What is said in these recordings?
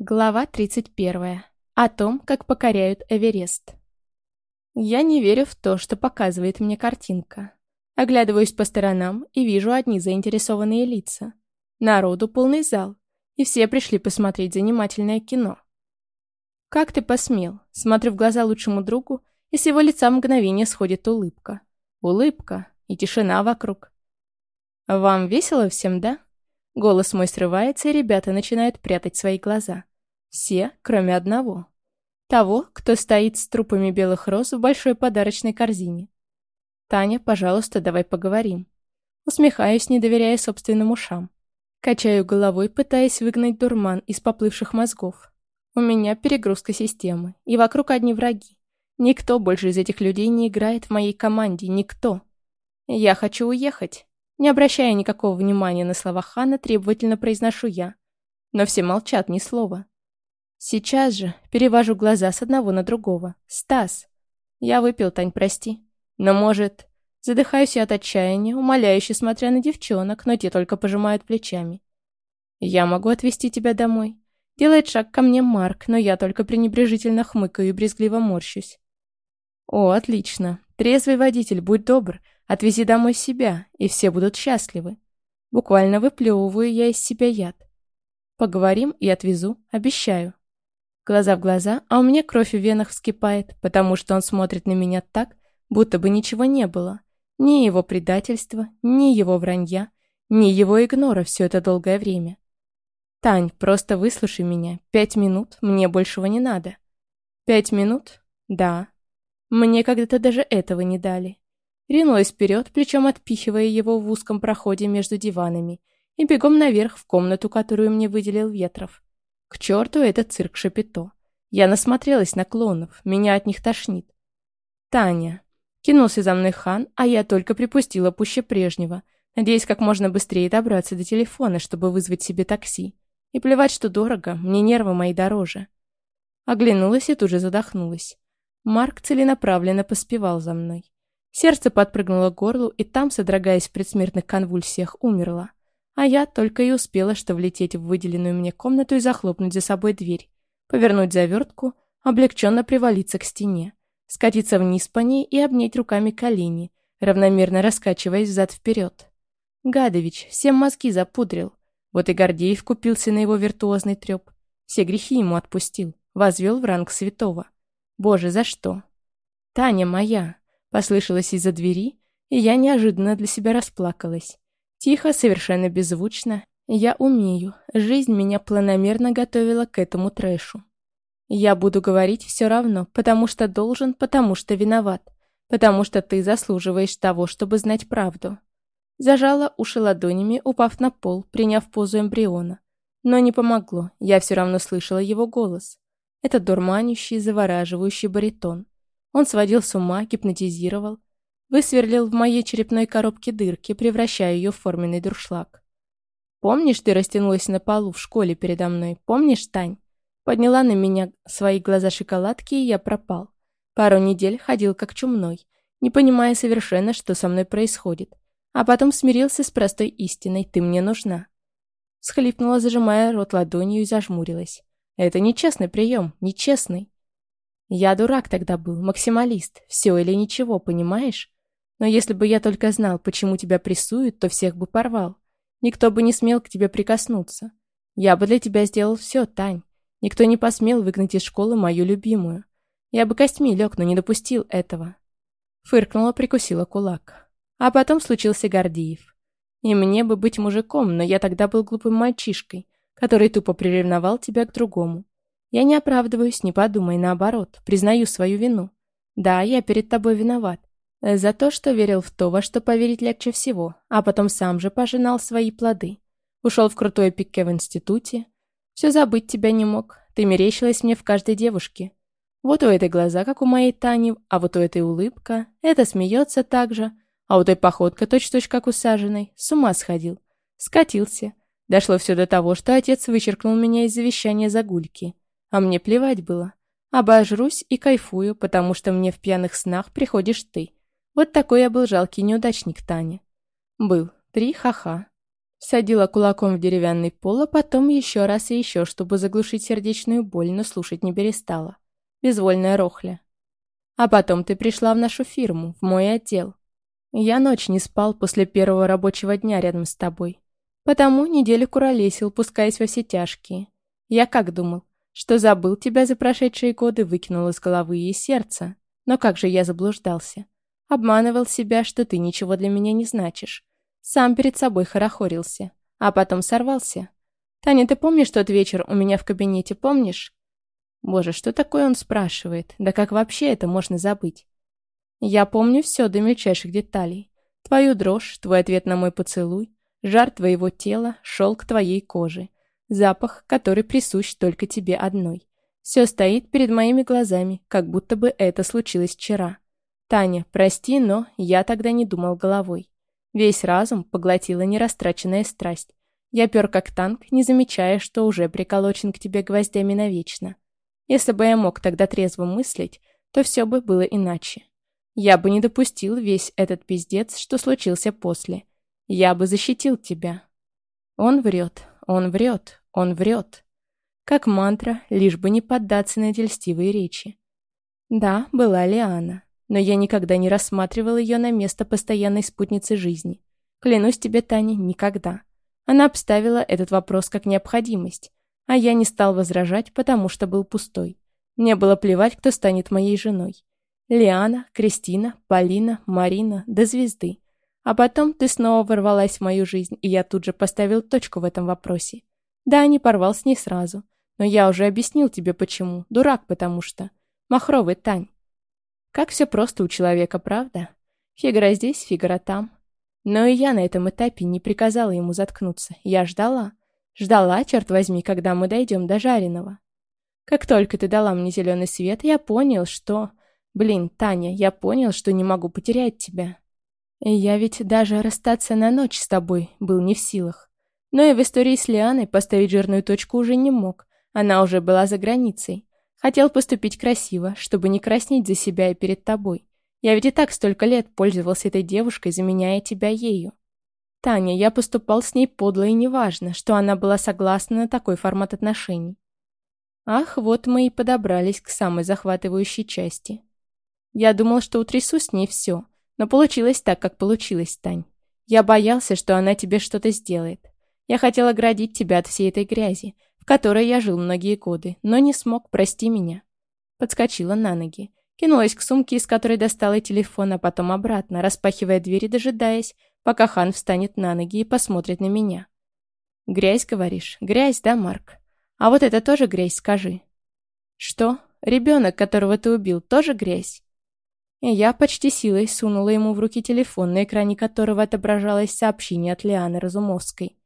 Глава 31. О том, как покоряют Эверест. Я не верю в то, что показывает мне картинка. Оглядываюсь по сторонам и вижу одни заинтересованные лица. Народу полный зал, и все пришли посмотреть занимательное кино. «Как ты посмел?» Смотрю в глаза лучшему другу, и с его лица мгновение сходит улыбка. Улыбка и тишина вокруг. «Вам весело всем, да?» Голос мой срывается, и ребята начинают прятать свои глаза. Все, кроме одного. Того, кто стоит с трупами белых роз в большой подарочной корзине. «Таня, пожалуйста, давай поговорим». Усмехаюсь, не доверяя собственным ушам. Качаю головой, пытаясь выгнать дурман из поплывших мозгов. У меня перегрузка системы, и вокруг одни враги. Никто больше из этих людей не играет в моей команде, никто. Я хочу уехать. Не обращая никакого внимания на слова Хана, требовательно произношу я. Но все молчат ни слова. Сейчас же перевожу глаза с одного на другого. «Стас!» «Я выпил, Тань, прости. Но, может...» Задыхаюсь я от отчаяния, умоляюще смотря на девчонок, но те только пожимают плечами. «Я могу отвезти тебя домой». Делает шаг ко мне Марк, но я только пренебрежительно хмыкаю и брезгливо морщусь. «О, отлично. Трезвый водитель, будь добр, отвези домой себя, и все будут счастливы». Буквально выплевываю я из себя яд. Поговорим и отвезу, обещаю. Глаза в глаза, а у меня кровь в венах вскипает, потому что он смотрит на меня так, будто бы ничего не было. Ни его предательства, ни его вранья, ни его игнора все это долгое время. «Тань, просто выслушай меня. Пять минут, мне большего не надо». «Пять минут? Да». Мне когда-то даже этого не дали. Ринулась вперед, плечом отпихивая его в узком проходе между диванами, и бегом наверх в комнату, которую мне выделил Ветров. К черту этот цирк Шапито. Я насмотрелась на клонов, меня от них тошнит. Таня. Кинулся за мной хан, а я только припустила пуще прежнего, надеясь как можно быстрее добраться до телефона, чтобы вызвать себе такси. И плевать, что дорого, мне нервы мои дороже. Оглянулась и тут же задохнулась. Марк целенаправленно поспевал за мной. Сердце подпрыгнуло к горлу, и там, содрогаясь в предсмертных конвульсиях, умерло. А я только и успела, что влететь в выделенную мне комнату и захлопнуть за собой дверь, повернуть завертку, облегченно привалиться к стене, скатиться вниз по ней и обнять руками колени, равномерно раскачиваясь взад-вперед. Гадович всем мозги запудрил. Вот и Гордеев купился на его виртуозный треп. Все грехи ему отпустил, возвел в ранг святого. Боже, за что? «Таня моя!» — послышалась из-за двери, и я неожиданно для себя расплакалась. Тихо, совершенно беззвучно. Я умею. Жизнь меня планомерно готовила к этому трэшу. Я буду говорить все равно, потому что должен, потому что виноват, потому что ты заслуживаешь того, чтобы знать правду. Зажала уши ладонями, упав на пол, приняв позу эмбриона. Но не помогло, я все равно слышала его голос. Это дурманящий, завораживающий баритон. Он сводил с ума, гипнотизировал, Высверлил в моей черепной коробке дырки, превращая ее в форменный дуршлаг. «Помнишь, ты растянулась на полу в школе передо мной? Помнишь, Тань?» Подняла на меня свои глаза шоколадки, и я пропал. Пару недель ходил как чумной, не понимая совершенно, что со мной происходит. А потом смирился с простой истиной «ты мне нужна». Схлипнула, зажимая рот ладонью и зажмурилась. «Это нечестный прием, нечестный». Я дурак тогда был, максималист, все или ничего, понимаешь? Но если бы я только знал, почему тебя прессуют, то всех бы порвал. Никто бы не смел к тебе прикоснуться. Я бы для тебя сделал все, Тань. Никто не посмел выгнать из школы мою любимую. Я бы костьми лег, но не допустил этого. Фыркнула, прикусила кулак. А потом случился Гордиев. И мне бы быть мужиком, но я тогда был глупым мальчишкой, который тупо приревновал тебя к другому. Я не оправдываюсь, не подумай, наоборот, признаю свою вину. Да, я перед тобой виноват. Э, за то, что верил в то, во что поверить легче всего, а потом сам же пожинал свои плоды. Ушел в крутое пике в институте. Все забыть тебя не мог. Ты мерещилась мне в каждой девушке. Вот у этой глаза, как у моей Тани, а вот у этой улыбка. Это смеется так же. А у той походка точь-точь, как у саженой. С ума сходил. Скатился. Дошло все до того, что отец вычеркнул меня из завещания загульки. А мне плевать было. Обожрусь и кайфую, потому что мне в пьяных снах приходишь ты. Вот такой я был жалкий неудачник, Таня. Был. Три ха-ха. Садила кулаком в деревянный пол, а потом еще раз и еще, чтобы заглушить сердечную боль, но слушать не перестала. Безвольная рохля. А потом ты пришла в нашу фирму, в мой отдел. Я ночь не спал после первого рабочего дня рядом с тобой. Потому неделю куролесил, пускаясь во все тяжкие. Я как думал, что забыл тебя за прошедшие годы, выкинул из головы и сердца. Но как же я заблуждался. Обманывал себя, что ты ничего для меня не значишь. Сам перед собой хорохорился. А потом сорвался. Таня, ты помнишь тот вечер у меня в кабинете, помнишь? Боже, что такое он спрашивает? Да как вообще это можно забыть? Я помню все до мельчайших деталей. Твою дрожь, твой ответ на мой поцелуй, жар твоего тела, шелк твоей кожи, запах, который присущ только тебе одной. Все стоит перед моими глазами, как будто бы это случилось вчера. Таня, прости, но я тогда не думал головой. Весь разум поглотила нерастраченная страсть. Я пер как танк, не замечая, что уже приколочен к тебе гвоздями навечно. Если бы я мог тогда трезво мыслить, то все бы было иначе. Я бы не допустил весь этот пиздец, что случился после. Я бы защитил тебя. Он врет, он врет, он врет. Как мантра, лишь бы не поддаться на эти льстивые речи. Да, была Лиана но я никогда не рассматривал ее на место постоянной спутницы жизни. Клянусь тебе, Таня, никогда. Она обставила этот вопрос как необходимость, а я не стал возражать, потому что был пустой. Мне было плевать, кто станет моей женой. Лиана, Кристина, Полина, Марина, до звезды. А потом ты снова ворвалась в мою жизнь, и я тут же поставил точку в этом вопросе. Да, не порвал с ней сразу. Но я уже объяснил тебе почему. Дурак, потому что. Махровый Тань. Как все просто у человека, правда? Фигаро здесь, Фигаро там. Но и я на этом этапе не приказала ему заткнуться. Я ждала. Ждала, черт возьми, когда мы дойдем до жареного. Как только ты дала мне зеленый свет, я понял, что... Блин, Таня, я понял, что не могу потерять тебя. Я ведь даже расстаться на ночь с тобой был не в силах. Но и в истории с Лианой поставить жирную точку уже не мог. Она уже была за границей. Хотел поступить красиво, чтобы не краснеть за себя и перед тобой. Я ведь и так столько лет пользовался этой девушкой, заменяя тебя ею. Таня, я поступал с ней подло и неважно, что она была согласна на такой формат отношений. Ах, вот мы и подобрались к самой захватывающей части. Я думал, что утрясу с ней все, но получилось так, как получилось, Тань. Я боялся, что она тебе что-то сделает. Я хотел оградить тебя от всей этой грязи, которой я жил многие годы, но не смог, прости меня. Подскочила на ноги. Кинулась к сумке, из которой достала телефон, а потом обратно, распахивая дверь и дожидаясь, пока хан встанет на ноги и посмотрит на меня. «Грязь, говоришь? Грязь, да, Марк? А вот это тоже грязь, скажи». «Что? Ребенок, которого ты убил, тоже грязь?» И я почти силой сунула ему в руки телефон, на экране которого отображалось сообщение от Лианы Разумовской.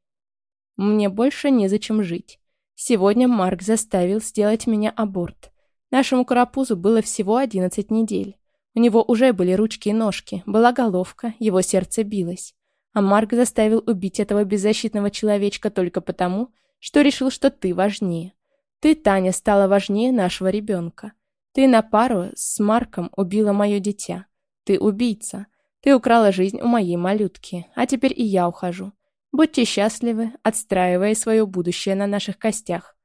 «Мне больше незачем жить. Сегодня Марк заставил сделать меня аборт. Нашему карапузу было всего 11 недель. У него уже были ручки и ножки, была головка, его сердце билось. А Марк заставил убить этого беззащитного человечка только потому, что решил, что ты важнее. Ты, Таня, стала важнее нашего ребенка. Ты на пару с Марком убила мое дитя. Ты убийца. Ты украла жизнь у моей малютки, а теперь и я ухожу. Будьте счастливы, отстраивая свое будущее на наших костях.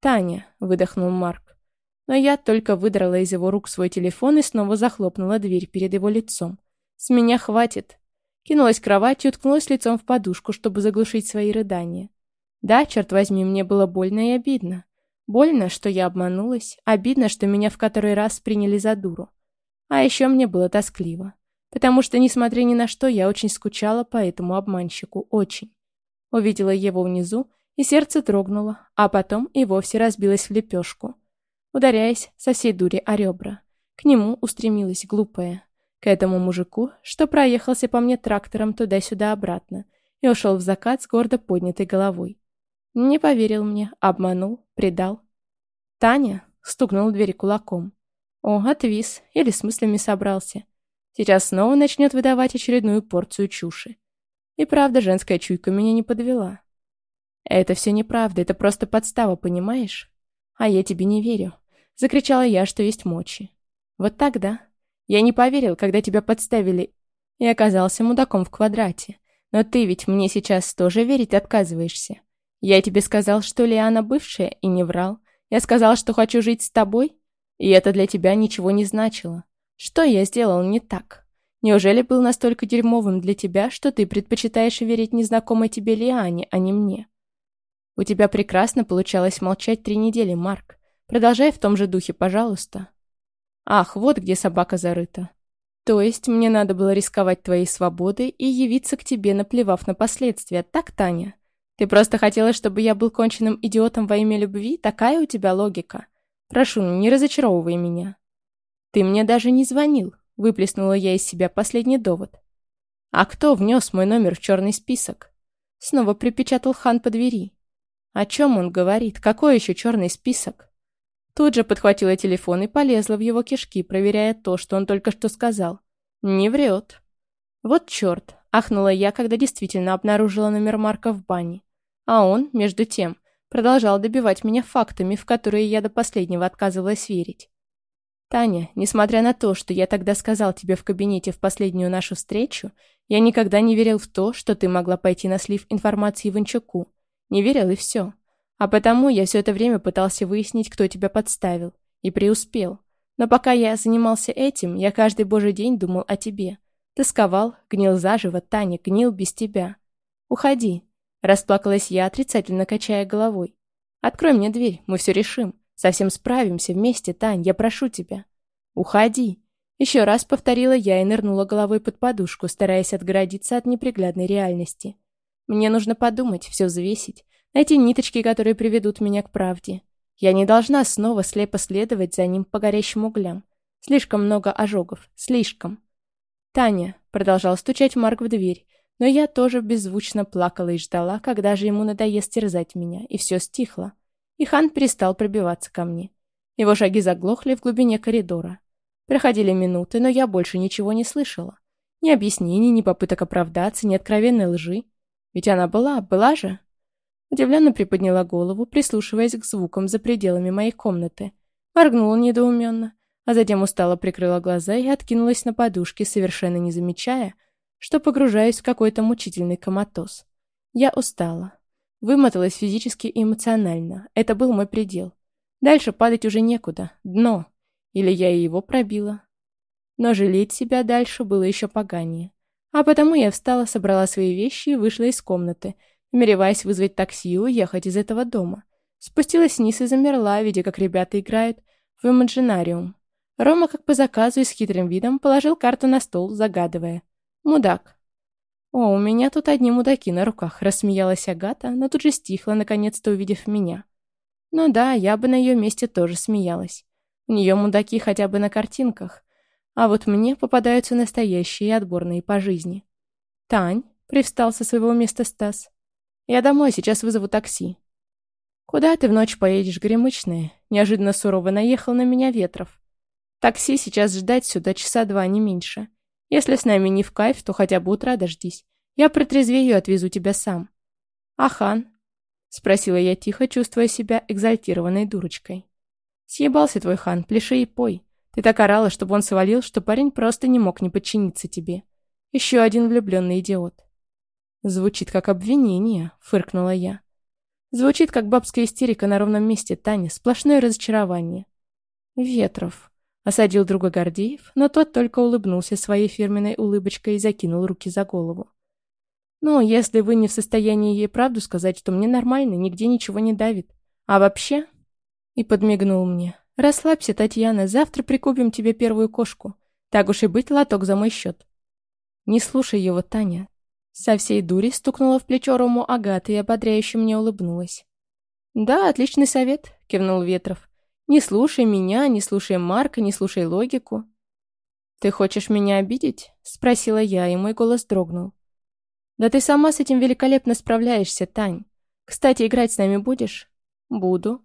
«Таня», — выдохнул Марк. Но я только выдрала из его рук свой телефон и снова захлопнула дверь перед его лицом. «С меня хватит». Кинулась к кровати и уткнулась лицом в подушку, чтобы заглушить свои рыдания. Да, черт возьми, мне было больно и обидно. Больно, что я обманулась, обидно, что меня в который раз приняли за дуру. А еще мне было тоскливо. Потому что, несмотря ни на что, я очень скучала по этому обманщику, очень. Увидела его внизу, и сердце дрогнуло, а потом и вовсе разбилось в лепешку, ударяясь со всей дури о ребра. К нему устремилась глупая. К этому мужику, что проехался по мне трактором туда-сюда обратно и ушел в закат с гордо поднятой головой. Не поверил мне, обманул, предал. «Таня?» — стукнул в дверь кулаком. О, отвис, или с мыслями собрался. Сейчас снова начнет выдавать очередную порцию чуши. И правда, женская чуйка меня не подвела. Это все неправда, это просто подстава, понимаешь? А я тебе не верю. Закричала я, что есть мочи. Вот тогда. Я не поверил, когда тебя подставили и оказался мудаком в квадрате. Но ты ведь мне сейчас тоже верить отказываешься. Я тебе сказал, что Лиана бывшая, и не врал. Я сказал, что хочу жить с тобой, и это для тебя ничего не значило. Что я сделал не так? Неужели был настолько дерьмовым для тебя, что ты предпочитаешь верить незнакомой тебе Лиане, а не мне? У тебя прекрасно получалось молчать три недели, Марк. Продолжай в том же духе, пожалуйста. Ах, вот где собака зарыта. То есть мне надо было рисковать твоей свободой и явиться к тебе, наплевав на последствия, так, Таня? Ты просто хотела, чтобы я был конченным идиотом во имя любви? Такая у тебя логика. Прошу, не разочаровывай меня. Ты мне даже не звонил, выплеснула я из себя последний довод. А кто внес мой номер в черный список? Снова припечатал хан по двери. О чем он говорит? Какой еще черный список? Тут же подхватила телефон и полезла в его кишки, проверяя то, что он только что сказал. Не врет. Вот черт, ахнула я, когда действительно обнаружила номер Марка в бане. А он, между тем, продолжал добивать меня фактами, в которые я до последнего отказывалась верить. «Таня, несмотря на то, что я тогда сказал тебе в кабинете в последнюю нашу встречу, я никогда не верил в то, что ты могла пойти на слив информации Иванчуку. Не верил и все. А потому я все это время пытался выяснить, кто тебя подставил. И преуспел. Но пока я занимался этим, я каждый божий день думал о тебе. Тосковал, гнил заживо, Таня, гнил без тебя. Уходи. Расплакалась я, отрицательно качая головой. «Открой мне дверь, мы все решим. Совсем справимся вместе, Тань, я прошу тебя». «Уходи». Еще раз повторила я и нырнула головой под подушку, стараясь отгородиться от неприглядной реальности. Мне нужно подумать, все взвесить, найти ниточки, которые приведут меня к правде. Я не должна снова слепо следовать за ним по горящим углям. Слишком много ожогов, слишком. «Таня», — продолжал стучать Марк в дверь, но я тоже беззвучно плакала и ждала, когда же ему надоест терзать меня, и все стихло. И хан перестал пробиваться ко мне. Его шаги заглохли в глубине коридора. Проходили минуты, но я больше ничего не слышала. Ни объяснений, ни попыток оправдаться, ни откровенной лжи. Ведь она была, была же. Удивленно приподняла голову, прислушиваясь к звукам за пределами моей комнаты. Моргнула недоуменно, а затем устало прикрыла глаза и откинулась на подушке, совершенно не замечая, что погружаюсь в какой-то мучительный коматоз. Я устала. Вымоталась физически и эмоционально. Это был мой предел. Дальше падать уже некуда. Дно. Или я и его пробила. Но жалеть себя дальше было еще поганее. А потому я встала, собрала свои вещи и вышла из комнаты, намереваясь вызвать такси и уехать из этого дома. Спустилась вниз и замерла, видя, как ребята играют в имаджинариум. Рома, как по заказу и с хитрым видом, положил карту на стол, загадывая. Мудак. О, у меня тут одни мудаки на руках, рассмеялась Агата, но тут же стихла, наконец-то увидев меня. Ну да, я бы на ее месте тоже смеялась. У нее мудаки хотя бы на картинках. А вот мне попадаются настоящие отборные по жизни. «Тань», — привстал со своего места Стас, — «я домой, сейчас вызову такси». «Куда ты в ночь поедешь, гремычная?» Неожиданно сурово наехал на меня Ветров. «Такси сейчас ждать сюда часа два, не меньше. Если с нами не в кайф, то хотя бы утра дождись. Я протрезвею и отвезу тебя сам. А хан? Спросила я тихо, чувствуя себя экзальтированной дурочкой. Съебался твой хан, пляши и пой. Ты так орала, чтобы он свалил, что парень просто не мог не подчиниться тебе. Еще один влюбленный идиот. Звучит как обвинение, фыркнула я. Звучит как бабская истерика на ровном месте, Таня, сплошное разочарование. Ветров. Осадил друга Гордеев, но тот только улыбнулся своей фирменной улыбочкой и закинул руки за голову. «Ну, если вы не в состоянии ей правду сказать, то мне нормально, нигде ничего не давит. А вообще...» И подмигнул мне. «Расслабься, Татьяна, завтра прикупим тебе первую кошку. Так уж и быть, лоток за мой счет». «Не слушай его, Таня». Со всей дури стукнула в плечо Рому Агата и ободряюще мне улыбнулась. «Да, отличный совет», — кивнул Ветров. Не слушай меня, не слушай Марка, не слушай логику. «Ты хочешь меня обидеть?» — спросила я, и мой голос дрогнул. «Да ты сама с этим великолепно справляешься, Тань. Кстати, играть с нами будешь?» «Буду».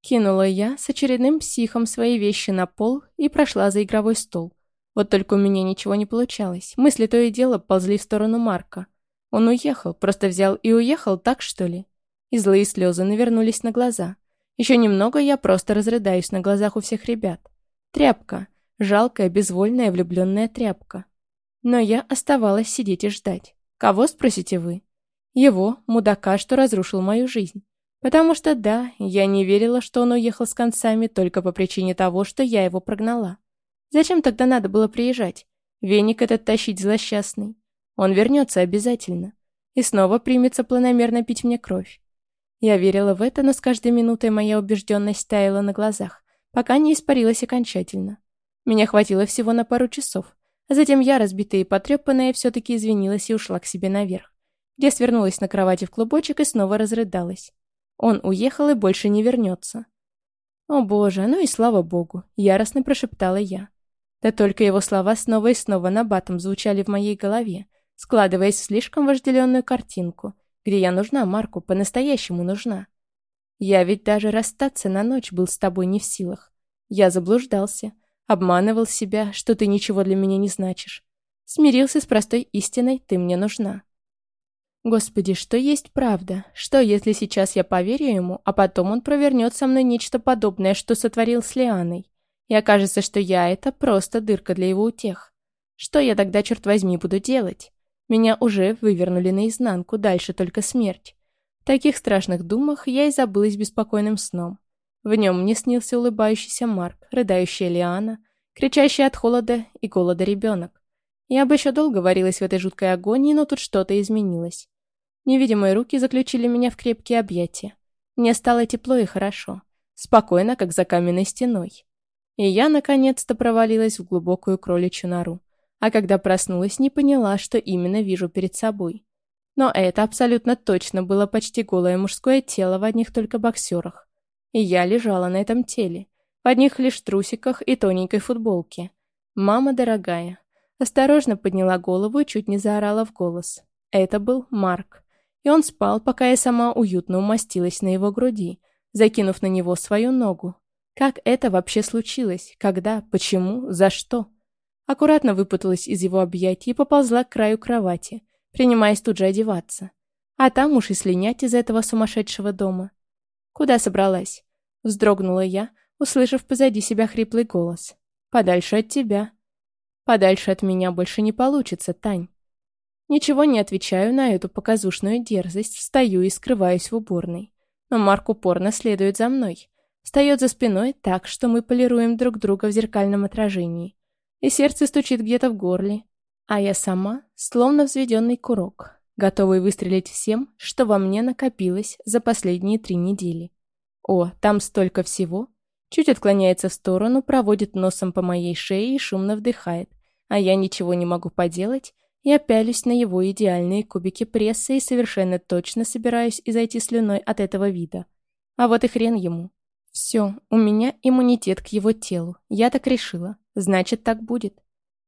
Кинула я с очередным психом свои вещи на пол и прошла за игровой стол. Вот только у меня ничего не получалось. Мысли то и дело ползли в сторону Марка. Он уехал, просто взял и уехал, так что ли? И злые слезы навернулись на глаза. Еще немного, я просто разрыдаюсь на глазах у всех ребят. Тряпка. Жалкая, безвольная, влюбленная тряпка. Но я оставалась сидеть и ждать. Кого, спросите вы? Его, мудака, что разрушил мою жизнь. Потому что, да, я не верила, что он уехал с концами только по причине того, что я его прогнала. Зачем тогда надо было приезжать? Веник этот тащить злосчастный. Он вернется обязательно. И снова примется планомерно пить мне кровь. Я верила в это, но с каждой минутой моя убежденность таяла на глазах, пока не испарилась окончательно. Меня хватило всего на пару часов, а затем я, разбитая и потрепанная, все-таки извинилась и ушла к себе наверх, где свернулась на кровати в клубочек и снова разрыдалась. Он уехал и больше не вернется. «О боже, ну и слава богу!» — яростно прошептала я. Да только его слова снова и снова на батом звучали в моей голове, складываясь в слишком вожделенную картинку, где я нужна Марку, по-настоящему нужна. Я ведь даже расстаться на ночь был с тобой не в силах. Я заблуждался, обманывал себя, что ты ничего для меня не значишь. Смирился с простой истиной «ты мне нужна». Господи, что есть правда? Что, если сейчас я поверю ему, а потом он провернет со мной нечто подобное, что сотворил с Лианой? И окажется, что я — это просто дырка для его утех. Что я тогда, черт возьми, буду делать? Меня уже вывернули наизнанку, дальше только смерть. В таких страшных думах я и забылась беспокойным сном. В нем мне снился улыбающийся Марк, рыдающая Лиана, кричащая от холода и голода ребенок. Я бы еще долго варилась в этой жуткой агонии, но тут что-то изменилось. Невидимые руки заключили меня в крепкие объятия. Мне стало тепло и хорошо. Спокойно, как за каменной стеной. И я, наконец-то, провалилась в глубокую кроличью нору. А когда проснулась, не поняла, что именно вижу перед собой. Но это абсолютно точно было почти голое мужское тело в одних только боксерах. И я лежала на этом теле, в одних лишь трусиках и тоненькой футболке. Мама дорогая, Осторожно подняла голову и чуть не заорала в голос. Это был Марк. И он спал, пока я сама уютно умостилась на его груди, закинув на него свою ногу. Как это вообще случилось? Когда? Почему? За что? Аккуратно выпуталась из его объятий и поползла к краю кровати, принимаясь тут же одеваться. А там уж и слинять из этого сумасшедшего дома. Куда собралась? Вздрогнула я, услышав позади себя хриплый голос. «Подальше от тебя». Подальше от меня больше не получится, Тань. Ничего не отвечаю на эту показушную дерзость, встаю и скрываюсь в уборной. Но Марк упорно следует за мной. Встает за спиной так, что мы полируем друг друга в зеркальном отражении. И сердце стучит где-то в горле. А я сама, словно взведенный курок, готовый выстрелить всем, что во мне накопилось за последние три недели. О, там столько всего, Чуть отклоняется в сторону, проводит носом по моей шее и шумно вдыхает. А я ничего не могу поделать и опялюсь на его идеальные кубики пресса и совершенно точно собираюсь изойти слюной от этого вида. А вот и хрен ему. Все, у меня иммунитет к его телу. Я так решила. Значит, так будет.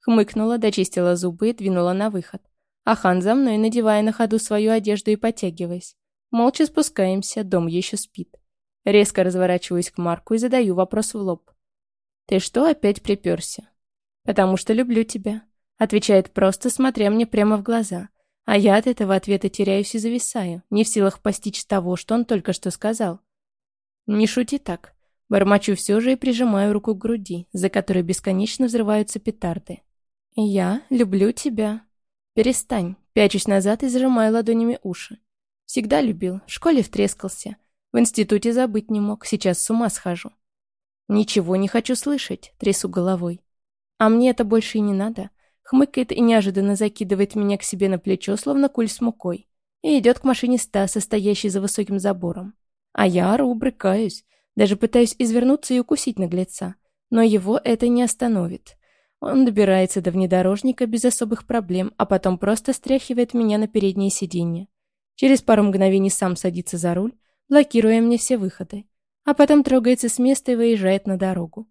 Хмыкнула, дочистила зубы и двинула на выход. А хан за мной, надевая на ходу свою одежду и подтягиваясь. Молча спускаемся, дом еще спит. Резко разворачиваюсь к Марку и задаю вопрос в лоб. «Ты что опять приперся?» «Потому что люблю тебя», — отвечает просто, смотря мне прямо в глаза. А я от этого ответа теряюсь и зависаю, не в силах постичь того, что он только что сказал. «Не шути так». Бормочу все же и прижимаю руку к груди, за которой бесконечно взрываются петарды. «Я люблю тебя». «Перестань». Пячусь назад и зажимаю ладонями уши. Всегда любил, в школе втрескался, в институте забыть не мог, сейчас с ума схожу. Ничего не хочу слышать, трясу головой. А мне это больше и не надо. Хмыкает и неожиданно закидывает меня к себе на плечо, словно куль с мукой. И идет к машине Стаса, стоящей за высоким забором. А я ору, брыкаюсь. Даже пытаюсь извернуться и укусить наглеца. Но его это не остановит. Он добирается до внедорожника без особых проблем, а потом просто стряхивает меня на переднее сиденье. Через пару мгновений сам садится за руль, блокируя мне все выходы, а потом трогается с места и выезжает на дорогу.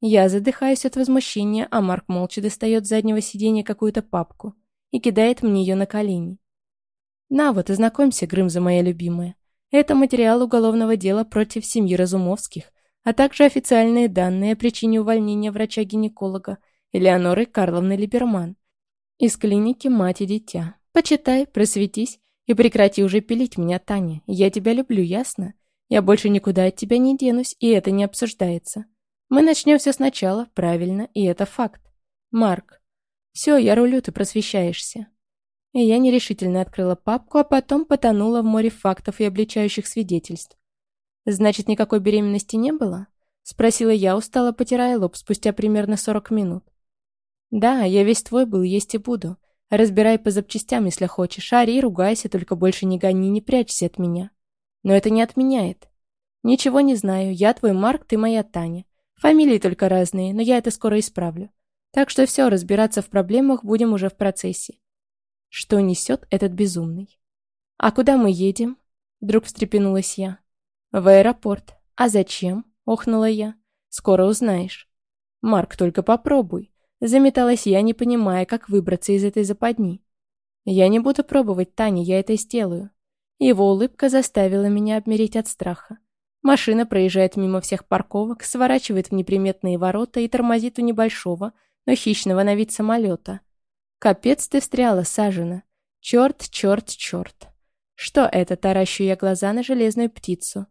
Я задыхаюсь от возмущения, а Марк молча достает с заднего сиденья какую-то папку и кидает мне ее на колени. «На вот, ознакомься, Грымза моя любимая. Это материал уголовного дела против семьи Разумовских, а также официальные данные о причине увольнения врача-гинеколога Элеоноры Карловны Либерман из клиники «Мать и дитя». Почитай, просветись и прекрати уже пилить меня, Таня. Я тебя люблю, ясно? Я больше никуда от тебя не денусь, и это не обсуждается. Мы начнем все сначала, правильно, и это факт. Марк. Все, я рулю, ты просвещаешься. И я нерешительно открыла папку, а потом потонула в море фактов и обличающих свидетельств. «Значит, никакой беременности не было?» — спросила я, устало потирая лоб спустя примерно сорок минут. «Да, я весь твой был, есть и буду. Разбирай по запчастям, если хочешь. Ори, ругайся, только больше не гони, не прячься от меня. Но это не отменяет. Ничего не знаю, я твой Марк, ты моя Таня. Фамилии только разные, но я это скоро исправлю. Так что все, разбираться в проблемах будем уже в процессе. Что несет этот безумный? А куда мы едем? Вдруг встрепенулась я. В аэропорт. А зачем? Охнула я. Скоро узнаешь. Марк, только попробуй. Заметалась я, не понимая, как выбраться из этой западни. Я не буду пробовать, Таня, я это сделаю. Его улыбка заставила меня обмереть от страха. Машина проезжает мимо всех парковок, сворачивает в неприметные ворота и тормозит у небольшого, но хищного на вид самолета. Капец ты встряла, Сажена. Черт, черт, черт. Что это, таращу я глаза на железную птицу.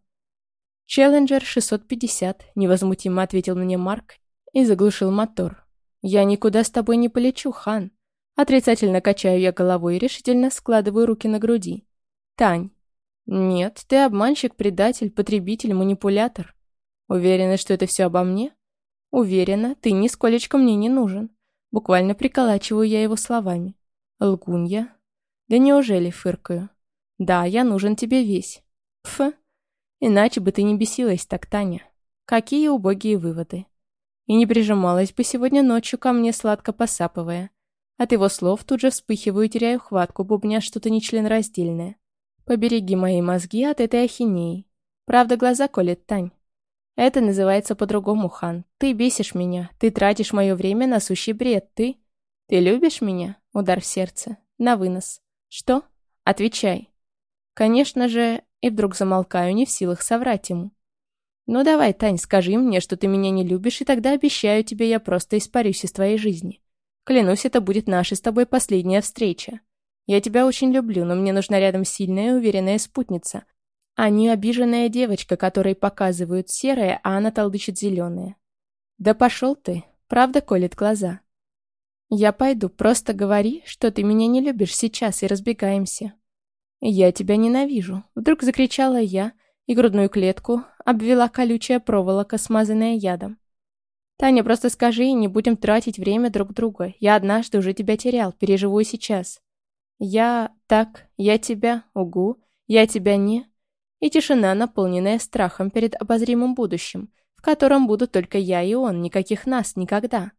«Челленджер 650», — невозмутимо ответил мне Марк и заглушил мотор. «Я никуда с тобой не полечу, хан». Отрицательно качаю я головой и решительно складываю руки на груди. «Тань». «Нет, ты обманщик, предатель, потребитель, манипулятор. Уверена, что это все обо мне?» «Уверена, ты нисколечко мне не нужен». Буквально приколачиваю я его словами. «Лгунья?» «Да неужели?» — фыркаю. «Да, я нужен тебе весь». «Пф, иначе бы ты не бесилась так, Таня. Какие убогие выводы и не прижималась бы сегодня ночью ко мне, сладко посапывая. От его слов тут же вспыхиваю и теряю хватку, бубня что-то нечленораздельное. Побереги мои мозги от этой ахинеи. Правда, глаза колет, Тань. Это называется по-другому, Хан. Ты бесишь меня, ты тратишь мое время на сущий бред, ты... Ты любишь меня? Удар в сердце. На вынос. Что? Отвечай. Конечно же, и вдруг замолкаю, не в силах соврать ему. «Ну давай, Тань, скажи мне, что ты меня не любишь, и тогда обещаю тебе, я просто испарюсь из твоей жизни. Клянусь, это будет наша с тобой последняя встреча. Я тебя очень люблю, но мне нужна рядом сильная и уверенная спутница, не обиженная девочка, которой показывают серое, а она толдычит зеленое. Да пошел ты, правда колет глаза. Я пойду, просто говори, что ты меня не любишь сейчас, и разбегаемся. Я тебя ненавижу, вдруг закричала я, — и грудную клетку обвела колючая проволока, смазанная ядом. «Таня, просто скажи, не будем тратить время друг друга. Я однажды уже тебя терял, переживу и сейчас. Я... так, я тебя, угу, я тебя не...» И тишина, наполненная страхом перед обозримым будущим, в котором буду только я и он, никаких нас, никогда.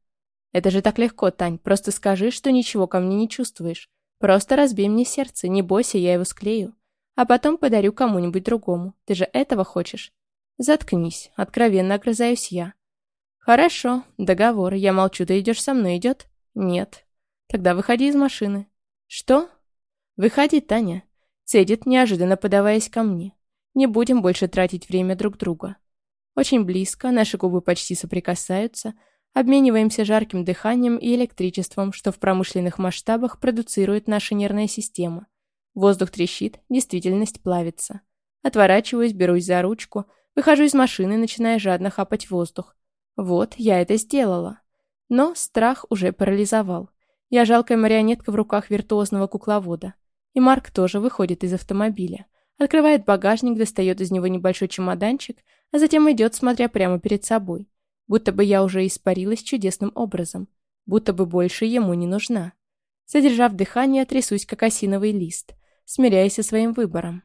Это же так легко, Тань, просто скажи, что ничего ко мне не чувствуешь. Просто разбей мне сердце, не бойся, я его склею а потом подарю кому-нибудь другому. Ты же этого хочешь? Заткнись, откровенно огрызаюсь я. Хорошо, договор, я молчу, ты идешь со мной, идет? Нет. Тогда выходи из машины. Что? Выходи, Таня. Цедит, неожиданно подаваясь ко мне. Не будем больше тратить время друг друга. Очень близко, наши губы почти соприкасаются, обмениваемся жарким дыханием и электричеством, что в промышленных масштабах продуцирует наша нервная система. Воздух трещит, действительность плавится. Отворачиваюсь, берусь за ручку, выхожу из машины, начиная жадно хапать воздух. Вот, я это сделала. Но страх уже парализовал. Я жалкая марионетка в руках виртуозного кукловода. И Марк тоже выходит из автомобиля. Открывает багажник, достает из него небольшой чемоданчик, а затем идет, смотря прямо перед собой. Будто бы я уже испарилась чудесным образом. Будто бы больше ему не нужна. Задержав дыхание, трясусь, как осиновый лист смиряясь со своим выбором.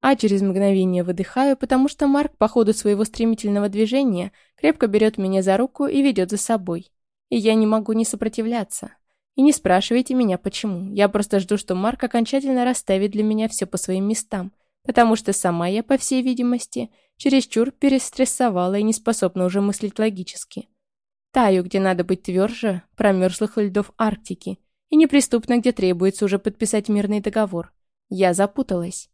А через мгновение выдыхаю, потому что Марк по ходу своего стремительного движения крепко берет меня за руку и ведет за собой. И я не могу не сопротивляться. И не спрашивайте меня, почему. Я просто жду, что Марк окончательно расставит для меня все по своим местам, потому что сама я, по всей видимости, чересчур перестрессовала и не способна уже мыслить логически. Таю, где надо быть тверже промерзлых льдов Арктики, и неприступно, где требуется уже подписать мирный договор. Я запуталась.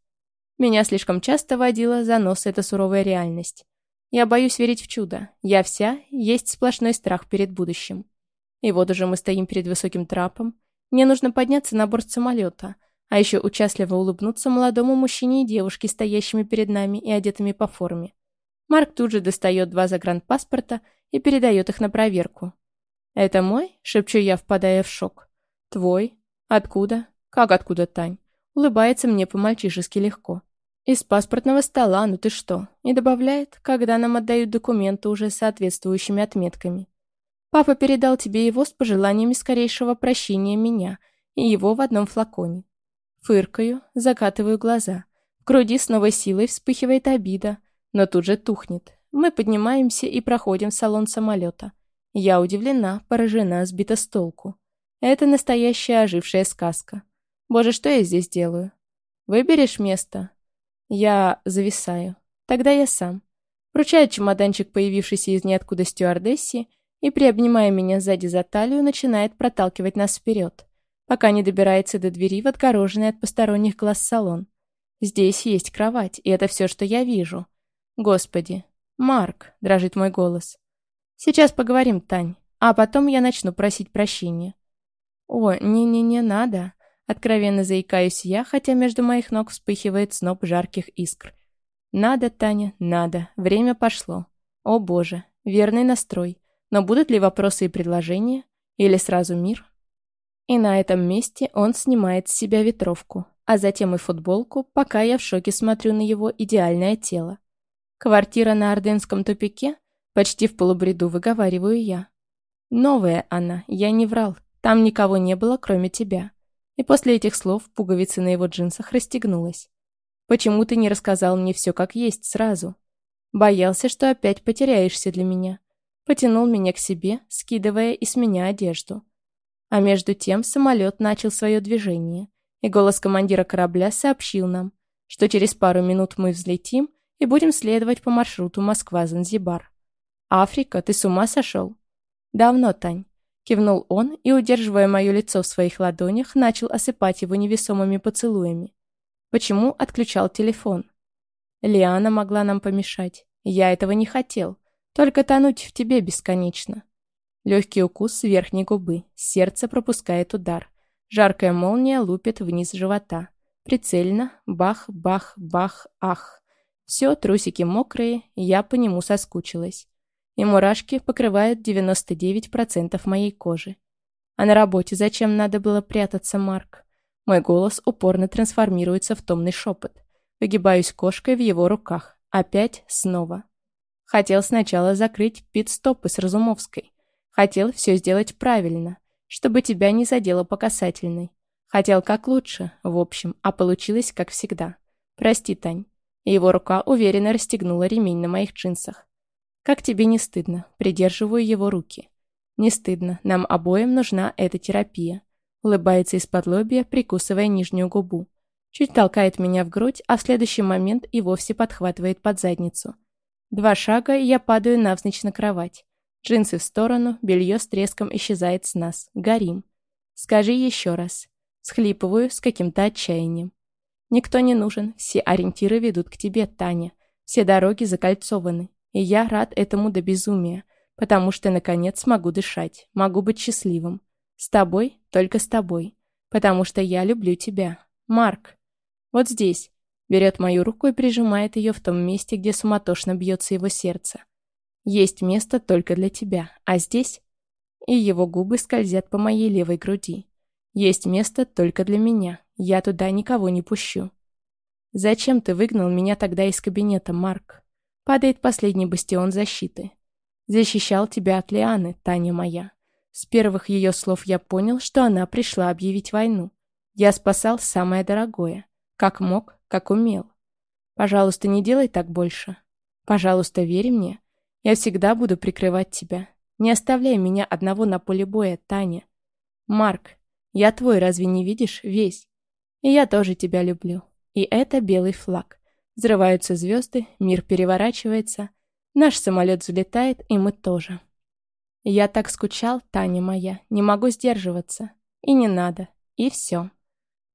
Меня слишком часто водила за нос эта суровая реальность. Я боюсь верить в чудо. Я вся есть сплошной страх перед будущим. И вот уже мы стоим перед высоким трапом. Мне нужно подняться на борт самолета, а еще участливо улыбнуться молодому мужчине и девушке, стоящими перед нами и одетыми по форме. Марк тут же достает два загранпаспорта и передает их на проверку. «Это мой?» — шепчу я, впадая в шок. «Твой? Откуда? Как откуда, Тань? Улыбается мне по-мальчишески легко. Из паспортного стола, ну ты что? И добавляет, когда нам отдают документы уже с соответствующими отметками. Папа передал тебе его с пожеланиями скорейшего прощения меня и его в одном флаконе. Фыркаю, закатываю глаза. В груди с новой силой вспыхивает обида, но тут же тухнет. Мы поднимаемся и проходим в салон самолета. Я удивлена, поражена, сбита с толку. Это настоящая ожившая сказка. Боже, что я здесь делаю? Выберешь место? Я зависаю. Тогда я сам. Вручает чемоданчик, появившийся из ниоткуда стюардессе, и, приобнимая меня сзади за талию, начинает проталкивать нас вперед, пока не добирается до двери в отгороженный от посторонних глаз салон. Здесь есть кровать, и это все, что я вижу. Господи. Марк, дрожит мой голос. Сейчас поговорим, Тань, а потом я начну просить прощения. О, не-не-не, надо. Откровенно заикаюсь я, хотя между моих ног вспыхивает сноп жарких искр. Надо, Таня, надо. Время пошло. О боже, верный настрой. Но будут ли вопросы и предложения? Или сразу мир? И на этом месте он снимает с себя ветровку, а затем и футболку, пока я в шоке смотрю на его идеальное тело. Квартира на Орденском тупике? Почти в полубреду выговариваю я. Новая она, я не врал. Там никого не было, кроме тебя. И после этих слов пуговица на его джинсах расстегнулась. Почему ты не рассказал мне все как есть сразу? Боялся, что опять потеряешься для меня. Потянул меня к себе, скидывая и с меня одежду. А между тем самолет начал свое движение, и голос командира корабля сообщил нам, что через пару минут мы взлетим и будем следовать по маршруту Москва-Занзибар. «Африка, ты с ума сошел?» «Давно, Тань. Кивнул он и, удерживая мое лицо в своих ладонях, начал осыпать его невесомыми поцелуями. Почему отключал телефон? Лиана могла нам помешать. Я этого не хотел. Только тонуть в тебе бесконечно. Легкий укус верхней губы. Сердце пропускает удар. Жаркая молния лупит вниз живота. Прицельно. Бах, бах, бах, ах. Все, трусики мокрые, я по нему соскучилась и мурашки покрывают 99% моей кожи. А на работе зачем надо было прятаться, Марк? Мой голос упорно трансформируется в томный шепот. Выгибаюсь кошкой в его руках. Опять снова. Хотел сначала закрыть пит-стопы с Разумовской. Хотел все сделать правильно, чтобы тебя не задело по касательной. Хотел как лучше, в общем, а получилось как всегда. Прости, Тань. Его рука уверенно расстегнула ремень на моих джинсах. Как тебе не стыдно? Придерживаю его руки. Не стыдно, нам обоим нужна эта терапия. Улыбается из-под лобья, прикусывая нижнюю губу. Чуть толкает меня в грудь, а в следующий момент и вовсе подхватывает под задницу. Два шага, и я падаю навзничь на кровать. Джинсы в сторону, белье с треском исчезает с нас. Горим. Скажи еще раз. Схлипываю с каким-то отчаянием. Никто не нужен, все ориентиры ведут к тебе, Таня. Все дороги закольцованы. И я рад этому до безумия, потому что, наконец, смогу дышать, могу быть счастливым. С тобой, только с тобой. Потому что я люблю тебя. Марк. Вот здесь. Берет мою руку и прижимает ее в том месте, где суматошно бьется его сердце. Есть место только для тебя. А здесь... И его губы скользят по моей левой груди. Есть место только для меня. Я туда никого не пущу. Зачем ты выгнал меня тогда из кабинета, Марк? Падает последний бастион защиты. Защищал тебя от Лианы, Таня моя. С первых ее слов я понял, что она пришла объявить войну. Я спасал самое дорогое. Как мог, как умел. Пожалуйста, не делай так больше. Пожалуйста, верь мне. Я всегда буду прикрывать тебя. Не оставляй меня одного на поле боя, Таня. Марк, я твой, разве не видишь, весь? И я тоже тебя люблю. И это белый флаг. Взрываются звезды, мир переворачивается. Наш самолет взлетает, и мы тоже. Я так скучал, Таня моя, не могу сдерживаться. И не надо. И все.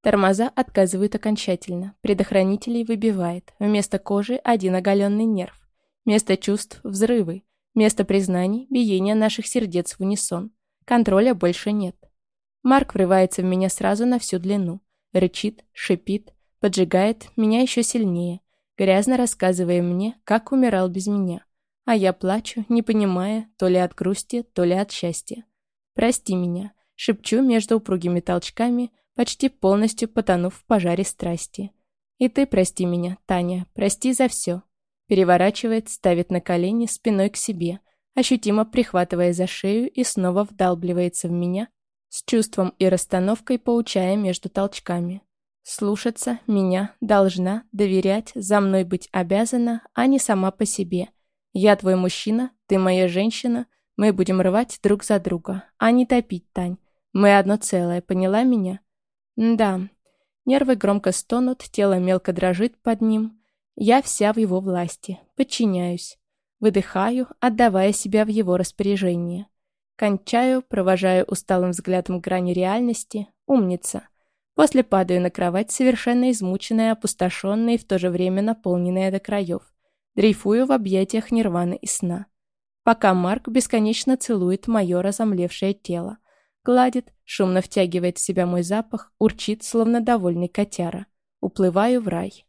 Тормоза отказывают окончательно. Предохранителей выбивает. Вместо кожи один оголенный нерв. Вместо чувств — взрывы. Вместо признаний — биение наших сердец в унисон. Контроля больше нет. Марк врывается в меня сразу на всю длину. Рычит, шипит, поджигает меня еще сильнее грязно рассказывая мне, как умирал без меня. А я плачу, не понимая, то ли от грусти, то ли от счастья. «Прости меня», — шепчу между упругими толчками, почти полностью потонув в пожаре страсти. И ты прости меня, Таня, прости за все. Переворачивает, ставит на колени, спиной к себе, ощутимо прихватывая за шею и снова вдалбливается в меня, с чувством и расстановкой поучая между толчками. Слушаться меня должна, доверять, за мной быть обязана, а не сама по себе. Я твой мужчина, ты моя женщина, мы будем рвать друг за друга, а не топить, Тань. Мы одно целое, поняла меня? Да. Нервы громко стонут, тело мелко дрожит под ним. Я вся в его власти, подчиняюсь. Выдыхаю, отдавая себя в его распоряжение. Кончаю, провожаю усталым взглядом грани реальности. Умница. После падаю на кровать, совершенно измученная, опустошенная и в то же время наполненная до краев. Дрейфую в объятиях нирваны и сна. Пока Марк бесконечно целует мое разомлевшее тело. Гладит, шумно втягивает в себя мой запах, урчит, словно довольный котяра. Уплываю в рай.